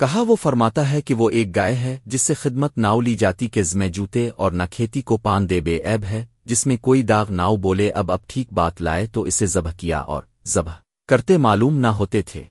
کہا وہ فرماتا ہے کہ وہ ایک گائے ہے جس سے خدمت ناؤ لی جاتی کے زمے جوتے اور نہ کھیتی کو پان دے بے ایب ہے، جس میں کوئی داغ ناؤ بولے اب اب ٹھیک بات لائے تو اسے ذبح کیا اور ذبح کرتے معلوم نہ ہوتے تھے۔